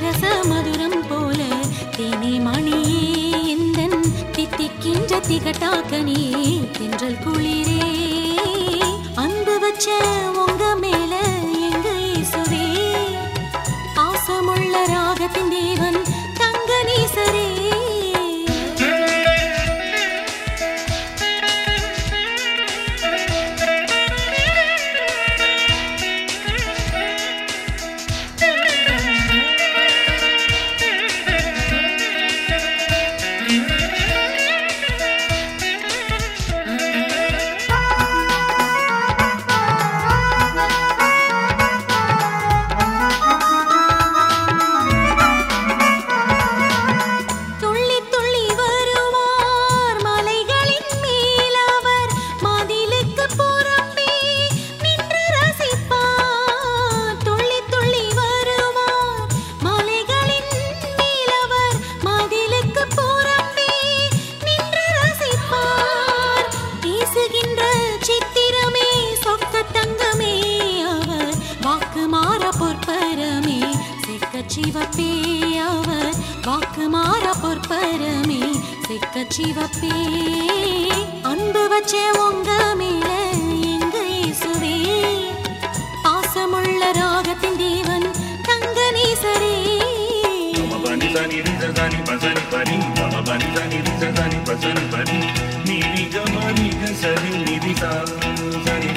ரச மதுரம் போல தேனே மணியே எந்தன் தித்திக்கின்ற திகட்டாக்கனே தென்றல் குளிரே. அன்பு வச்ச சிவப்பே அன்பு வச்சே உங்க மேல எங்க இயேசுவே. பாசமுள்ள ராகத்தின் தேவன் தங்க நீசரே. பவனி தனி ரிசதானி பசனி பரி பவனி தனி ரிசதானி பசனி பரி நிதி கம நிதி சரி நிதி சரி